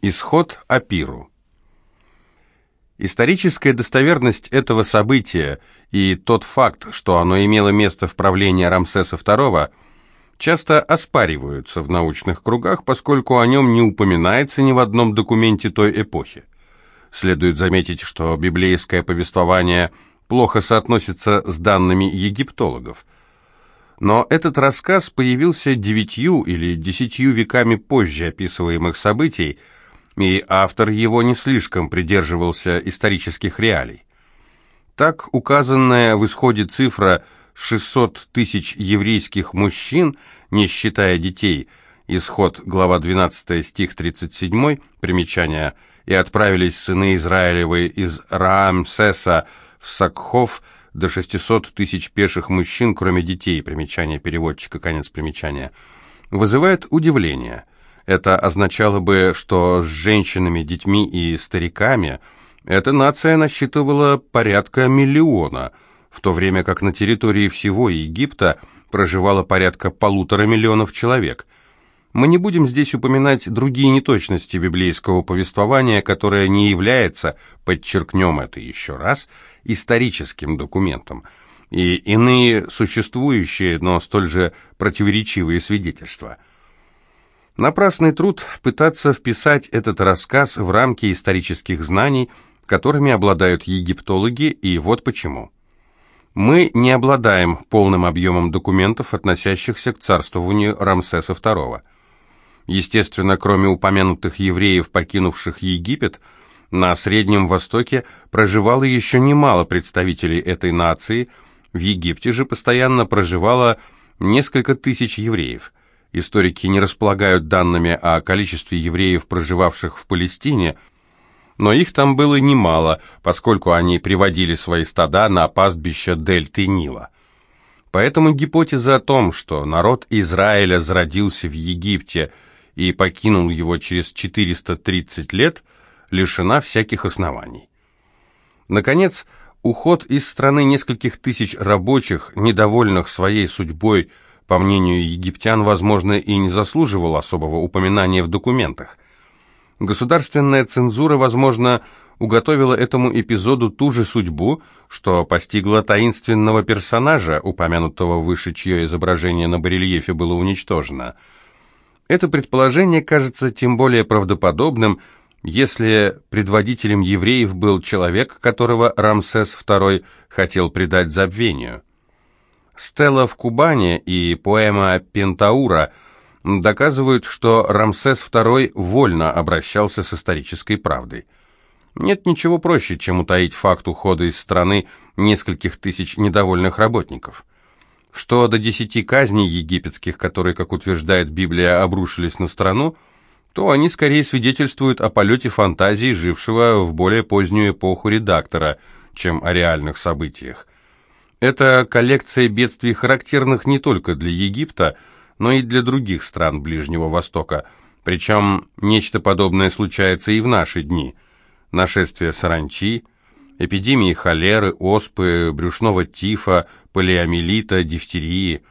Исход Апиру. Историческая достоверность этого события и тот факт, что оно имело место в правлении Рамсеса II, часто оспариваются в научных кругах, поскольку о нем не упоминается ни в одном документе той эпохи. Следует заметить, что библейское повествование плохо соотносится с данными египтологов. Но этот рассказ появился девятью или десятью веками позже описываемых событий, и автор его не слишком придерживался исторических реалий. Так указанная в исходе цифра 600 тысяч еврейских мужчин, не считая детей, исход, глава 12, стих 37, примечание, и отправились сыны Израилевы из Раамсеса в Сакхов до 600 тысяч пеших мужчин, кроме детей, примечание переводчика, конец примечания, вызывает удивление – это означало бы, что с женщинами, детьми и стариками эта нация насчитывала порядка миллиона, в то время как на территории всего Египта проживало порядка полутора миллионов человек. Мы не будем здесь упоминать другие неточности библейского повествования, которое не является, подчеркнем это еще раз, историческим документом, и иные существующие, но столь же противоречивые свидетельства – Напрасный труд пытаться вписать этот рассказ в рамки исторических знаний, которыми обладают египтологи, и вот почему. Мы не обладаем полным объемом документов, относящихся к царствованию Рамсеса II. Естественно, кроме упомянутых евреев, покинувших Египет, на Среднем Востоке проживало еще немало представителей этой нации, в Египте же постоянно проживало несколько тысяч евреев – Историки не располагают данными о количестве евреев, проживавших в Палестине, но их там было немало, поскольку они приводили свои стада на пастбища дельты Нила. Поэтому гипотеза о том, что народ Израиля зародился в Египте и покинул его через 430 лет, лишена всяких оснований. Наконец, уход из страны нескольких тысяч рабочих, недовольных своей судьбой, по мнению египтян, возможно, и не заслуживал особого упоминания в документах. Государственная цензура, возможно, уготовила этому эпизоду ту же судьбу, что постигла таинственного персонажа, упомянутого выше, чье изображение на барельефе было уничтожено. Это предположение кажется тем более правдоподобным, если предводителем евреев был человек, которого Рамсес II хотел предать забвению. «Стелла в Кубани» и поэма «Пентаура» доказывают, что Рамсес II вольно обращался с исторической правдой. Нет ничего проще, чем утаить факт ухода из страны нескольких тысяч недовольных работников. Что до десяти казней египетских, которые, как утверждает Библия, обрушились на страну, то они скорее свидетельствуют о полете фантазии, жившего в более позднюю эпоху редактора, чем о реальных событиях. Это коллекция бедствий, характерных не только для Египта, но и для других стран Ближнего Востока. Причем нечто подобное случается и в наши дни. Нашествие саранчи, эпидемии холеры, оспы, брюшного тифа, полиомиелита, дифтерии.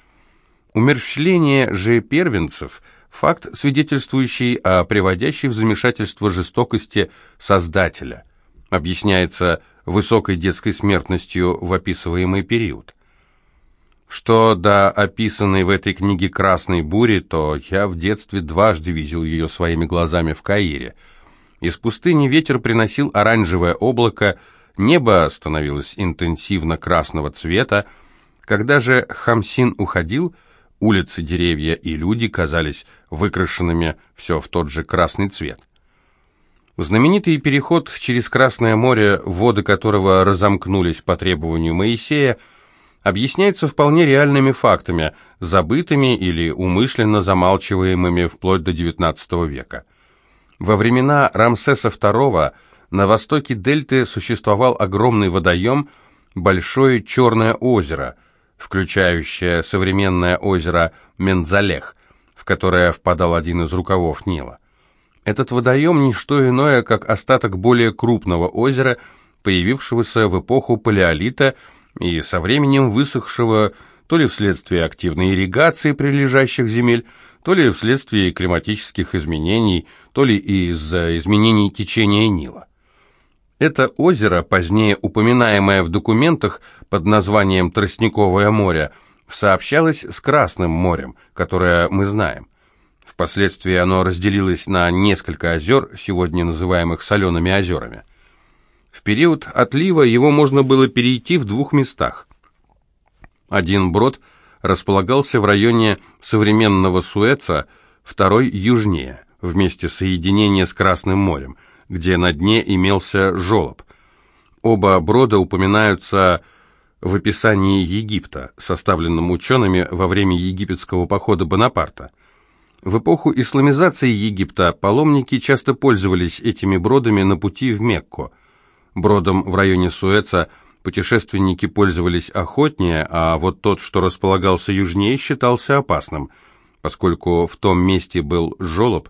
Умерщвление же первенцев – факт, свидетельствующий о приводящей в замешательство жестокости Создателя. Объясняется высокой детской смертностью в описываемый период. Что до описанной в этой книге «Красной бури», то я в детстве дважды видел ее своими глазами в Каире. Из пустыни ветер приносил оранжевое облако, небо становилось интенсивно красного цвета. Когда же Хамсин уходил, улицы, деревья и люди казались выкрашенными все в тот же красный цвет. Знаменитый переход через Красное море, воды которого разомкнулись по требованию Моисея, объясняется вполне реальными фактами, забытыми или умышленно замалчиваемыми вплоть до XIX века. Во времена Рамсеса II на востоке дельты существовал огромный водоем Большое Черное озеро, включающее современное озеро Мензалех, в которое впадал один из рукавов Нила. Этот водоем – не что иное, как остаток более крупного озера, появившегося в эпоху палеолита и со временем высохшего то ли вследствие активной ирригации прилежащих земель, то ли вследствие климатических изменений, то ли из-за изменений течения Нила. Это озеро, позднее упоминаемое в документах под названием Тростниковое море, сообщалось с Красным морем, которое мы знаем. Впоследствии оно разделилось на несколько озер, сегодня называемых солеными озерами. В период отлива его можно было перейти в двух местах. Один брод располагался в районе современного Суэца, второй южнее, в месте соединения с Красным морем, где на дне имелся жолоб. Оба брода упоминаются в описании Египта, составленном учеными во время египетского похода Бонапарта. В эпоху исламизации Египта паломники часто пользовались этими бродами на пути в Мекку. Бродом в районе Суэца путешественники пользовались охотнее, а вот тот, что располагался южнее, считался опасным. Поскольку в том месте был жолоб,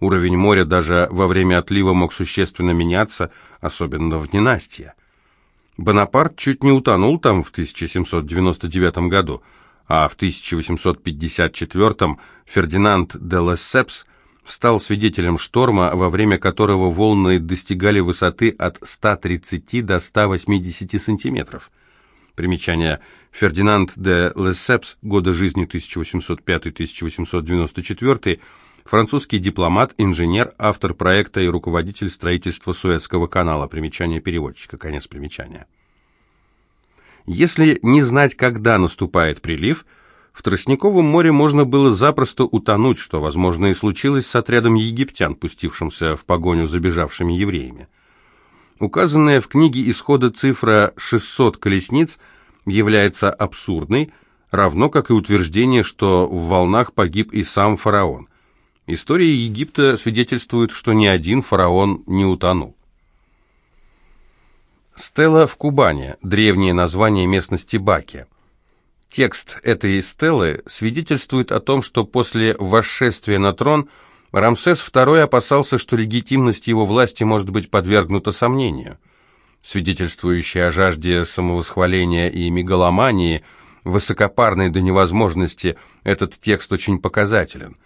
уровень моря даже во время отлива мог существенно меняться, особенно в ненастье. Бонапарт чуть не утонул там в 1799 году – а в 1854 Фердинанд де Лессепс стал свидетелем шторма, во время которого волны достигали высоты от 130 до 180 сантиметров. Примечание. Фердинанд де Лессепс, годы жизни 1805-1894, французский дипломат, инженер, автор проекта и руководитель строительства Суэцкого канала. Примечание переводчика. Конец примечания. Если не знать, когда наступает прилив, в Тростниковом море можно было запросто утонуть, что, возможно, и случилось с отрядом египтян, пустившимся в погоню за бежавшими евреями. Указанная в книге исхода цифра 600 колесниц является абсурдной, равно как и утверждение, что в волнах погиб и сам фараон. История Египта свидетельствует, что ни один фараон не утонул. Стела в Кубани, древнее название местности Баки. Текст этой стелы свидетельствует о том, что после восшествия на трон Рамсес II опасался, что легитимность его власти может быть подвергнута сомнению. Свидетельствующий о жажде самовосхваления и мегаломании, высокопарной до невозможности, этот текст очень показателен.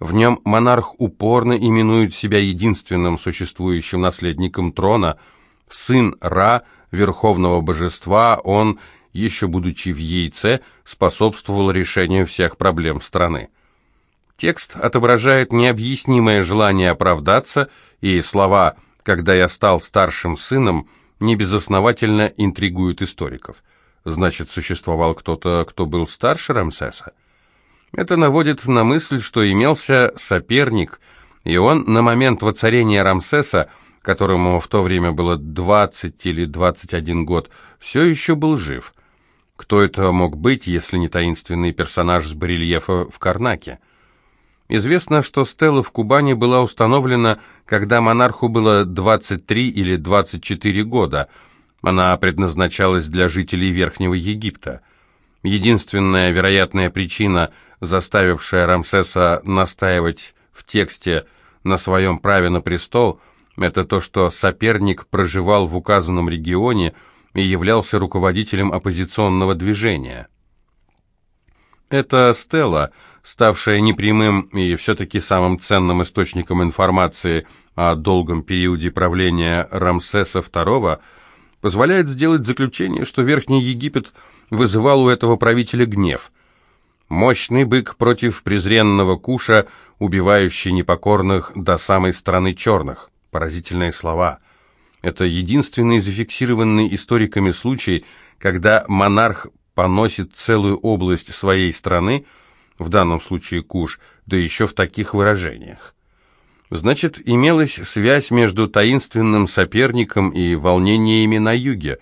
В нем монарх упорно именует себя единственным существующим наследником трона – сын Ра, верховного божества, он, еще будучи в яйце, способствовал решению всех проблем страны. Текст отображает необъяснимое желание оправдаться, и слова «когда я стал старшим сыном» небезосновательно интригуют историков. Значит, существовал кто-то, кто был старше Рамсеса? Это наводит на мысль, что имелся соперник, и он на момент воцарения Рамсеса которому в то время было 20 или 21 год, все еще был жив. Кто это мог быть, если не таинственный персонаж с барельефа в Карнаке? Известно, что стела в Кубани была установлена, когда монарху было 23 или 24 года. Она предназначалась для жителей Верхнего Египта. Единственная вероятная причина, заставившая Рамсеса настаивать в тексте на своем праве на престол – это то, что соперник проживал в указанном регионе и являлся руководителем оппозиционного движения. Это стела, ставшая непрямым и все-таки самым ценным источником информации о долгом периоде правления Рамсеса II, позволяет сделать заключение, что Верхний Египет вызывал у этого правителя гнев. Мощный бык против презренного куша, убивающий непокорных до самой страны черных. Поразительные слова. Это единственный зафиксированный историками случай, когда монарх поносит целую область своей страны, в данном случае Куш, да еще в таких выражениях. Значит, имелась связь между таинственным соперником и волнениями на юге.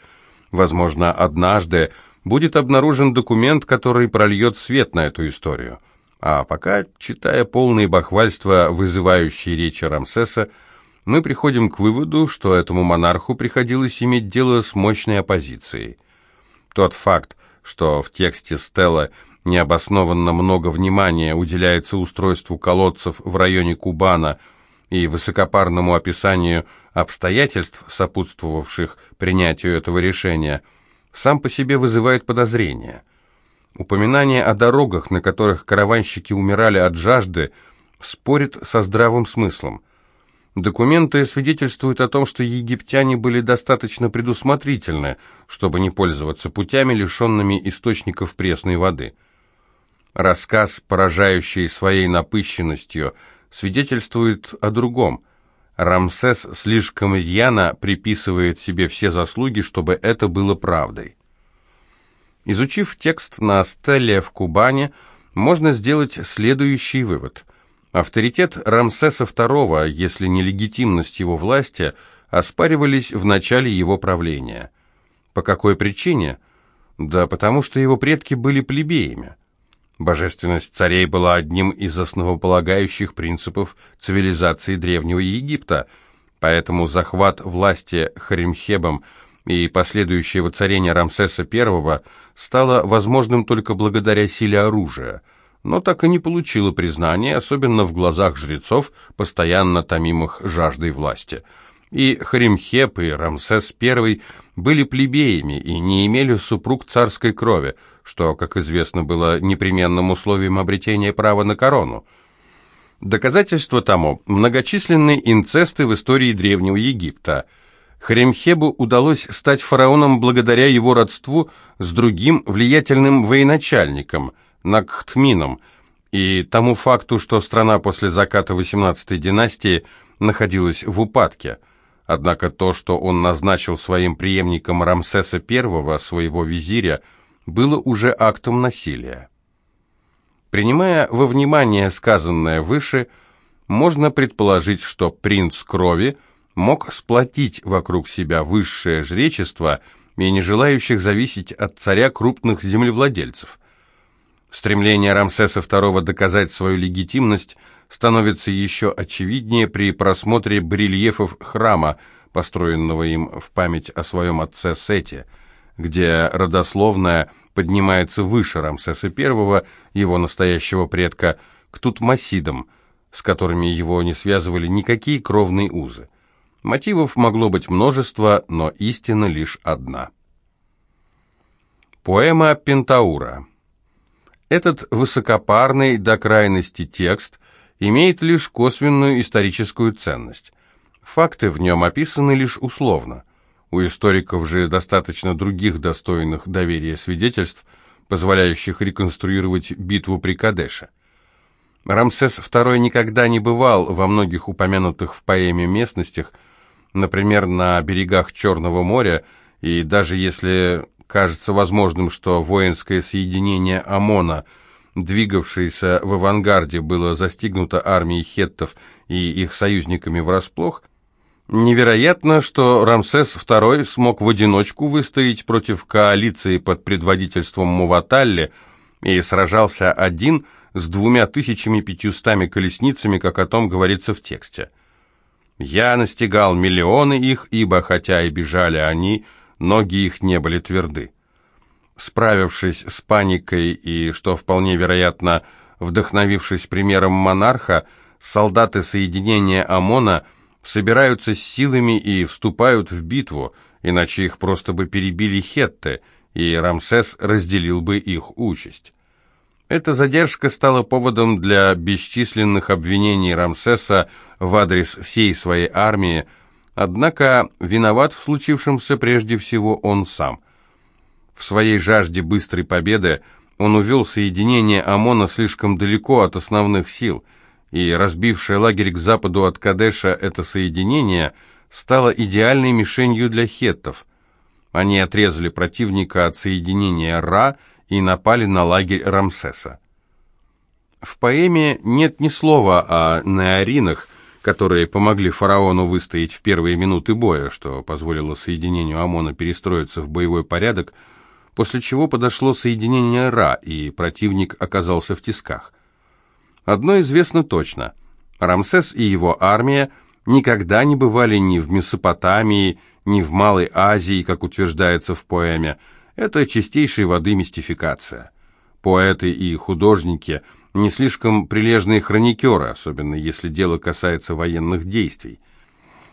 Возможно, однажды будет обнаружен документ, который прольет свет на эту историю. А пока, читая полные бахвальства, вызывающие речи Рамсеса, мы приходим к выводу, что этому монарху приходилось иметь дело с мощной оппозицией. Тот факт, что в тексте Стелла необоснованно много внимания уделяется устройству колодцев в районе Кубана и высокопарному описанию обстоятельств, сопутствовавших принятию этого решения, сам по себе вызывает подозрения. Упоминание о дорогах, на которых караванщики умирали от жажды, спорит со здравым смыслом. Документы свидетельствуют о том, что египтяне были достаточно предусмотрительны, чтобы не пользоваться путями, лишенными источников пресной воды. Рассказ, поражающий своей напыщенностью, свидетельствует о другом. Рамсес слишком рьяно приписывает себе все заслуги, чтобы это было правдой. Изучив текст на стеле в Кубани, можно сделать следующий вывод. Авторитет Рамсеса II, если не легитимность его власти, оспаривались в начале его правления. По какой причине? Да потому что его предки были плебеями. Божественность царей была одним из основополагающих принципов цивилизации Древнего Египта, поэтому захват власти Харимхебом – и последующее воцарение Рамсеса I стало возможным только благодаря силе оружия, но так и не получило признания, особенно в глазах жрецов, постоянно томимых жаждой власти. И Харимхеп, и Рамсес I были плебеями и не имели супруг царской крови, что, как известно, было непременным условием обретения права на корону. Доказательство тому – многочисленные инцесты в истории Древнего Египта – Хремхебу удалось стать фараоном благодаря его родству с другим влиятельным военачальником, Накхтмином, и тому факту, что страна после заката XVIII династии находилась в упадке. Однако то, что он назначил своим преемником Рамсеса I, своего визиря, было уже актом насилия. Принимая во внимание сказанное выше, можно предположить, что принц крови – мог сплотить вокруг себя высшее жречество и не желающих зависеть от царя крупных землевладельцев. Стремление Рамсеса II доказать свою легитимность становится еще очевиднее при просмотре барельефов храма, построенного им в память о своем отце Сете, где родословная поднимается выше Рамсеса I, его настоящего предка, к Тутмосидам, с которыми его не связывали никакие кровные узы. Мотивов могло быть множество, но истина лишь одна. Поэма Пентаура. Этот высокопарный до крайности текст имеет лишь косвенную историческую ценность. Факты в нем описаны лишь условно. У историков же достаточно других достойных доверия свидетельств, позволяющих реконструировать битву при Кадеше. Рамсес II никогда не бывал во многих упомянутых в поэме местностях – например, на берегах Черного моря, и даже если кажется возможным, что воинское соединение ОМОНа, двигавшееся в авангарде, было застигнуто армией хеттов и их союзниками врасплох, невероятно, что Рамсес II смог в одиночку выстоять против коалиции под предводительством Муваталли и сражался один с двумя тысячами пятьюстами колесницами, как о том говорится в тексте. Я настигал миллионы их, ибо, хотя и бежали они, ноги их не были тверды. Справившись с паникой и, что вполне вероятно, вдохновившись примером монарха, солдаты соединения ОМОНа собираются с силами и вступают в битву, иначе их просто бы перебили хетты, и Рамсес разделил бы их участь. Эта задержка стала поводом для бесчисленных обвинений Рамсеса в адрес всей своей армии, однако виноват в случившемся прежде всего он сам. В своей жажде быстрой победы он увел соединение ОМОНа слишком далеко от основных сил, и разбившее лагерь к западу от Кадеша это соединение стало идеальной мишенью для хеттов. Они отрезали противника от соединения Ра – и напали на лагерь Рамсеса. В поэме нет ни слова о неоринах, которые помогли фараону выстоять в первые минуты боя, что позволило соединению ОМОНа перестроиться в боевой порядок, после чего подошло соединение Ра, и противник оказался в тисках. Одно известно точно. Рамсес и его армия никогда не бывали ни в Месопотамии, ни в Малой Азии, как утверждается в поэме, это чистейшей воды мистификация. Поэты и художники не слишком прилежные хроникеры, особенно если дело касается военных действий.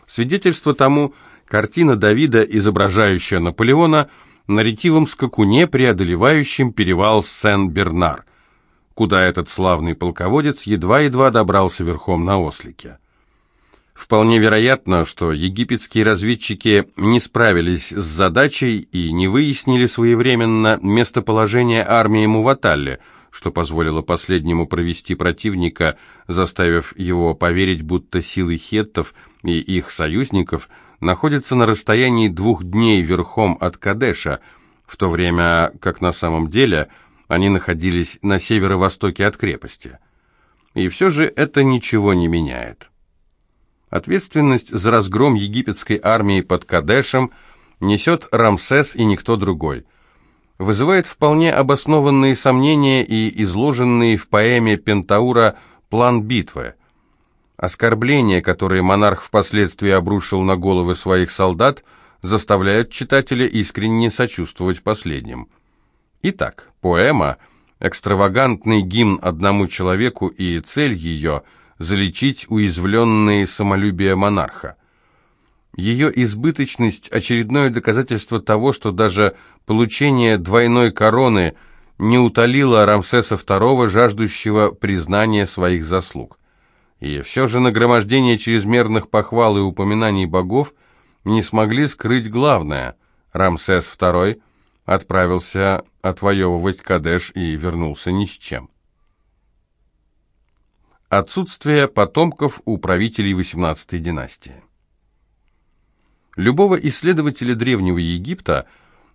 Свидетельство тому – картина Давида, изображающая Наполеона, на ретивом скакуне, преодолевающем перевал Сен-Бернар, куда этот славный полководец едва-едва добрался верхом на ослике. Вполне вероятно, что египетские разведчики не справились с задачей и не выяснили своевременно местоположение армии Муваталли, что позволило последнему провести противника, заставив его поверить, будто силы хеттов и их союзников находятся на расстоянии двух дней верхом от Кадеша, в то время как на самом деле они находились на северо-востоке от крепости. И все же это ничего не меняет. Ответственность за разгром египетской армии под Кадешем несет Рамсес и никто другой. Вызывает вполне обоснованные сомнения и изложенные в поэме Пентаура план битвы. Оскорбления, которые монарх впоследствии обрушил на головы своих солдат, заставляют читателя искренне сочувствовать последним. Итак, поэма – экстравагантный гимн одному человеку и цель ее – залечить уязвленные самолюбие монарха. Ее избыточность – очередное доказательство того, что даже получение двойной короны не утолило Рамсеса II, жаждущего признания своих заслуг. И все же нагромождение чрезмерных похвал и упоминаний богов не смогли скрыть главное – Рамсес II отправился отвоевывать Кадеш и вернулся ни с чем. Отсутствие потомков у правителей XVIII династии. Любого исследователя Древнего Египта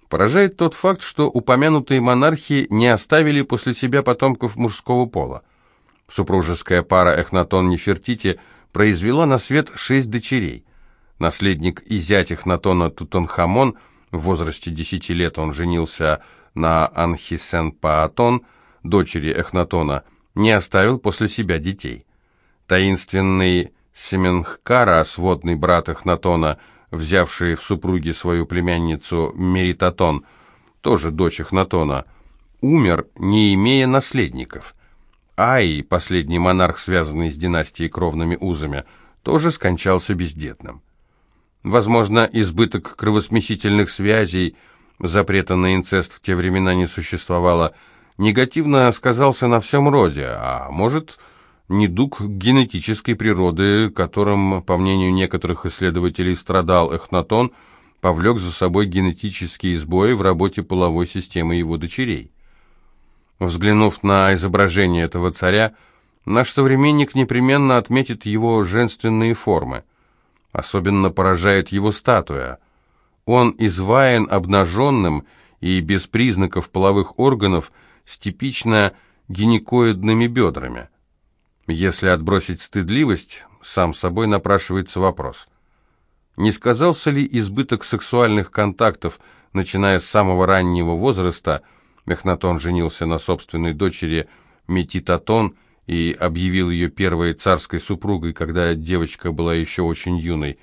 поражает тот факт, что упомянутые монархи не оставили после себя потомков мужского пола. Супружеская пара Эхнатон-Нефертити произвела на свет шесть дочерей. Наследник и зять Эхнатона Тутанхамон, в возрасте 10 лет он женился на Анхисен-Паатон, дочери Эхнатона – не оставил после себя детей. Таинственный Семенхкара, сводный брат Эхнатона, взявший в супруги свою племянницу Меритатон, тоже дочь Эхнатона, умер, не имея наследников. Аи, последний монарх, связанный с династией кровными узами, тоже скончался бездетным. Возможно, избыток кровосмесительных связей, запрета на инцест в те времена не существовало – негативно сказался на всем роде, а может, недуг генетической природы, которым, по мнению некоторых исследователей, страдал Эхнатон, повлек за собой генетические сбои в работе половой системы его дочерей. Взглянув на изображение этого царя, наш современник непременно отметит его женственные формы. Особенно поражает его статуя. Он изваян обнаженным и без признаков половых органов – с типично гинекоидными бедрами. Если отбросить стыдливость, сам собой напрашивается вопрос. Не сказался ли избыток сексуальных контактов, начиная с самого раннего возраста, Мехнатон женился на собственной дочери Метитатон и объявил ее первой царской супругой, когда девочка была еще очень юной,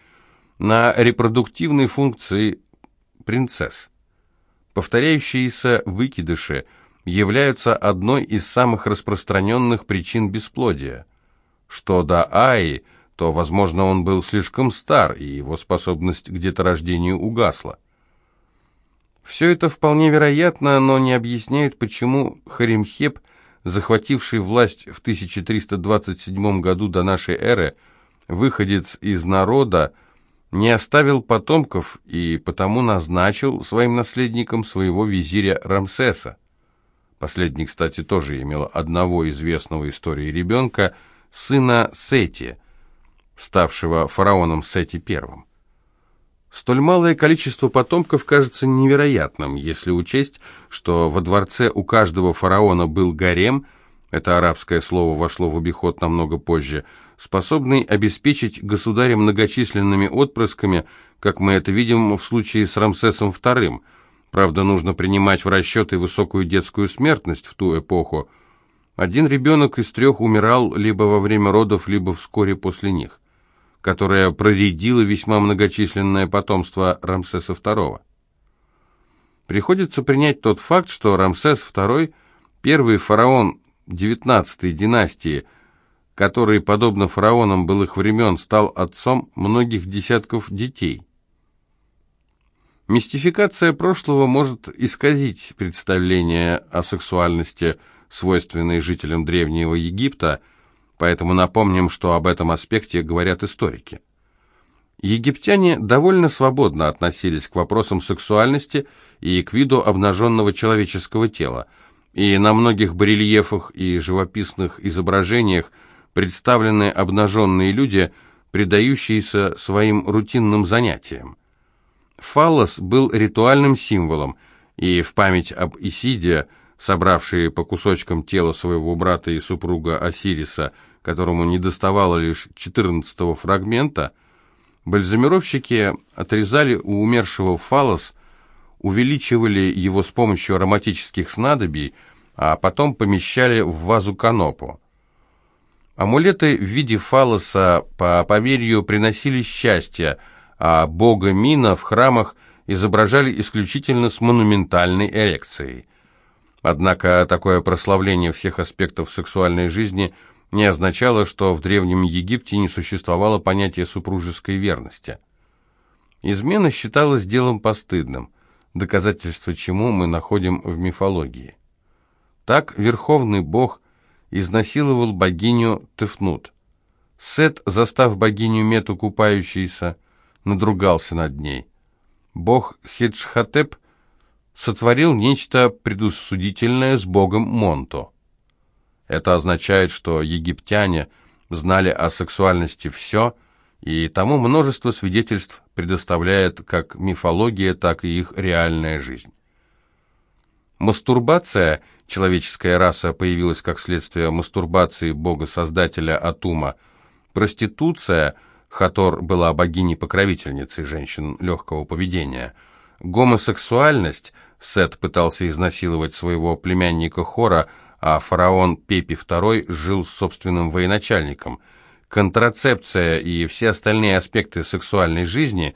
на репродуктивной функции принцесс. Повторяющиеся выкидыши – являются одной из самых распространенных причин бесплодия. Что до Аи, то, возможно, он был слишком стар, и его способность к деторождению угасла. Все это вполне вероятно, но не объясняет, почему Харимхеп, захвативший власть в 1327 году до нашей эры, выходец из народа, не оставил потомков и потому назначил своим наследником своего визиря Рамсеса. Последний, кстати, тоже имел одного известного истории ребенка, сына Сети, ставшего фараоном Сети I. Столь малое количество потомков кажется невероятным, если учесть, что во дворце у каждого фараона был гарем, это арабское слово вошло в обиход намного позже, способный обеспечить государя многочисленными отпрысками, как мы это видим в случае с Рамсесом II – Правда, нужно принимать в расчеты высокую детскую смертность в ту эпоху. Один ребенок из трех умирал либо во время родов, либо вскоре после них, которое проредило весьма многочисленное потомство Рамсеса II. Приходится принять тот факт, что Рамсес II – первый фараон XIX династии, который, подобно фараонам былых времен, стал отцом многих десятков детей. Мистификация прошлого может исказить представление о сексуальности, свойственной жителям Древнего Египта, поэтому напомним, что об этом аспекте говорят историки. Египтяне довольно свободно относились к вопросам сексуальности и к виду обнаженного человеческого тела, и на многих барельефах и живописных изображениях представлены обнаженные люди, предающиеся своим рутинным занятиям. Фаллос был ритуальным символом, и в память об Исиде, собравшие по кусочкам тело своего брата и супруга Осириса, которому недоставало лишь четырнадцатого фрагмента, бальзамировщики отрезали у умершего фаллос, увеличивали его с помощью ароматических снадобий, а потом помещали в вазу канопу. Амулеты в виде фалоса по поверью приносили счастье, а бога Мина в храмах изображали исключительно с монументальной эрекцией. Однако такое прославление всех аспектов сексуальной жизни не означало, что в Древнем Египте не существовало понятия супружеской верности. Измена считалась делом постыдным, доказательство чему мы находим в мифологии. Так верховный бог изнасиловал богиню Тефнут. Сет, застав богиню Мету купающейся, надругался над ней. Бог Хеджхотеп сотворил нечто предусудительное с богом Монто. Это означает, что египтяне знали о сексуальности все, и тому множество свидетельств предоставляет как мифология, так и их реальная жизнь. Мастурбация, человеческая раса появилась как следствие мастурбации бога-создателя Атума. Проституция, Хатор была богиней-покровительницей женщин легкого поведения. Гомосексуальность, Сет пытался изнасиловать своего племянника Хора, а фараон Пепи II жил с собственным военачальником. Контрацепция и все остальные аспекты сексуальной жизни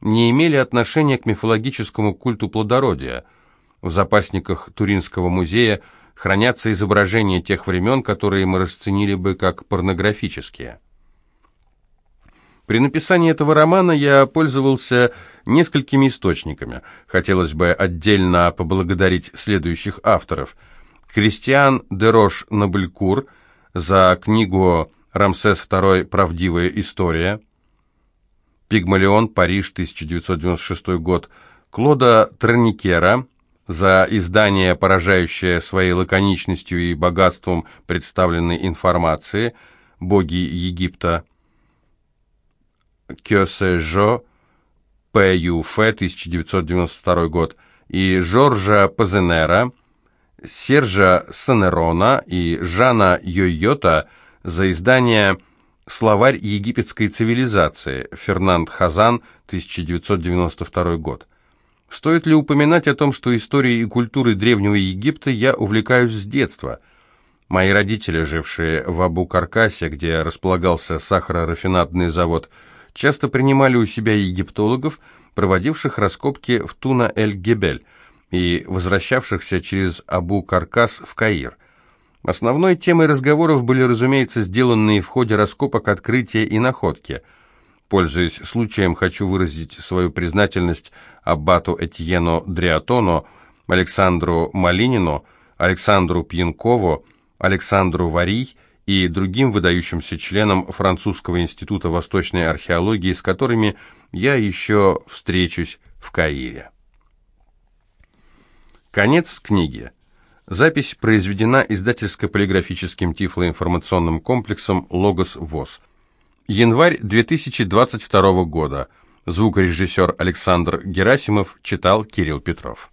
не имели отношения к мифологическому культу плодородия – в запасниках Туринского музея хранятся изображения тех времен, которые мы расценили бы как порнографические. При написании этого романа я пользовался несколькими источниками. Хотелось бы отдельно поблагодарить следующих авторов. Кристиан де Рош Наблькур за книгу «Рамсес II. Правдивая история», «Пигмалион. Париж. 1996 год», Клода Терникера за издание, поражающее своей лаконичностью и богатством представленной информации, «Боги Египта», Кёсежо, П.Ю.Ф. 1992 год, и Жоржа Пазенера, Сержа Санерона и Жана Йойота за издание «Словарь египетской цивилизации» Фернанд Хазан, 1992 год. Стоит ли упоминать о том, что историей и культурой Древнего Египта я увлекаюсь с детства? Мои родители, жившие в Абу-Каркасе, где располагался сахарорафинадный завод, часто принимали у себя египтологов, проводивших раскопки в Туна-эль-Гебель и возвращавшихся через Абу-Каркас в Каир. Основной темой разговоров были, разумеется, сделанные в ходе раскопок открытия и находки – Пользуясь случаем, хочу выразить свою признательность аббату Этьену Дриатону, Александру Малинину, Александру Пьянкову, Александру Варий и другим выдающимся членам Французского института восточной археологии, с которыми я еще встречусь в Каире. Конец книги. Запись произведена издательско-полиграфическим тифлоинформационным комплексом «Логос ВОЗ». Январь 2022 года. Звукорежиссер Александр Герасимов читал Кирилл Петров.